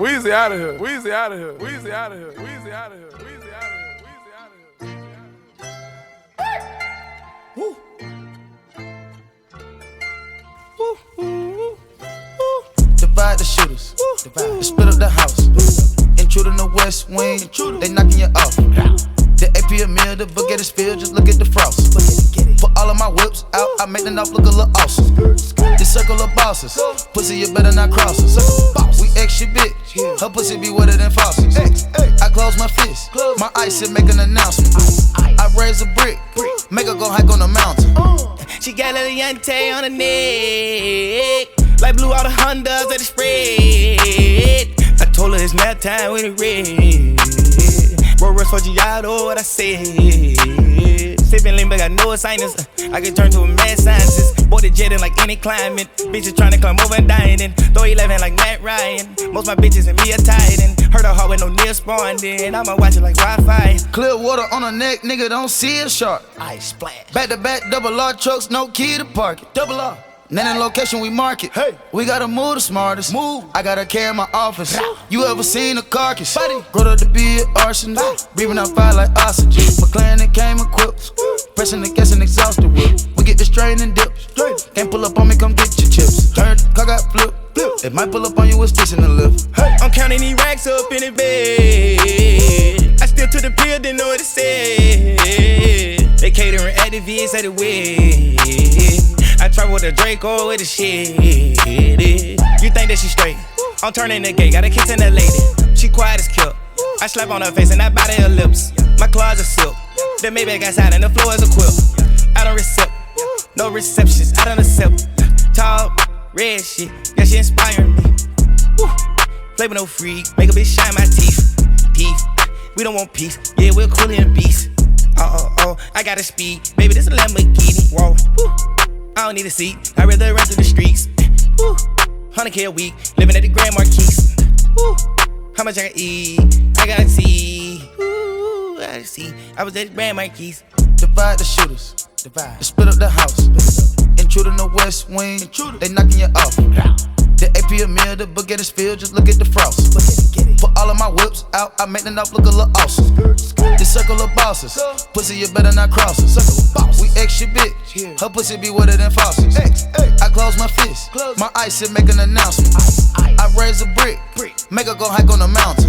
Weezy out of here. Weezy out of here. Weezy out of here. Weezy out of here. Weezy out of here. Weezy out of here. Woo. Divide the shooters. Divide. Split up the house. Intruder in the west wing. They knocking you off. The AP a meal, the book get it spilled. Just look at the frost. Put all of my whips out. I make the knife look a little awesome. The circle of bosses. Pussy, you better not cross us. We extra big. Her pussy be wetter than faucets. I close my fist. My ice and make an announcement. I raise a brick. Make her go hike on the mountain. Oh. She got a Yante on her neck. Like blue all the Hondas that it spread. I told her it's nap time when it red. Bro, rush for Giotto, what I said. No. I can turn to a mad scientist. Boy, the jet in like any climate. Bitches trying to climb over and dying. Throw 11 like Matt Ryan. Most my bitches and me are tied in. Heard her heart with no near spawned in. I'ma watch it like Wi Fi. Clear water on her neck, nigga, don't see a shark. Ice splash. Back to back, double R trucks, no key to park it. Double R. Then in location we mark it. Hey, we gotta move the smartest. Move. I gotta carry my office. You ever seen a carcass? Buddy. Grow up to be an arsonist. Breathing out fire like oxygen. McLaren that came equipped. Pressing the gas and exhaust the whip. We get the strain and dip. Straight. Can't pull up on me, come get your chips. Heard the car got flipped. It might pull up on you with sticks in the lift. I'm counting these racks up in the bed. I still took the pill, didn't know what it said. They catering at the VS at the wedding. I travel with a Draco with a shit. You think that she straight? I'm turning the gay, got a kiss in that lady. She quiet as kill. I slap on her face and I bite her lips. My claws are silk. The Maybach outside and the floor is a quilt. I don't accept, no receptions. I don't accept. Tall, red shit, yeah she inspiring me. Woo. Flavor no freak, make a bitch shine my teeth. Peace, we don't want peace. Yeah, we're cool in beast. Oh oh oh, I got a speed, baby. This a Lamborghini. Whoa, Woo. I don't need a seat. I rather run through the streets. Woo. 100k a week, living at the Grand Marquis. How much I can eat? I gotta see. I gotta see. I was at the Grand Marquis. Divide the shooters. Divide. Split up the house. Intruder in the west wing. They knocking you off. The AP a meal, the book get it spilled. Just look at the frost. Put all of my whips out. I make the knife look a little awesome. The circle of bosses. Pussy, you better not cross us. We extra big. Her pussy be wetter than faucets. I close my fist. My ice and make an announcement. I raise a brick. Make her go hike on the mountain.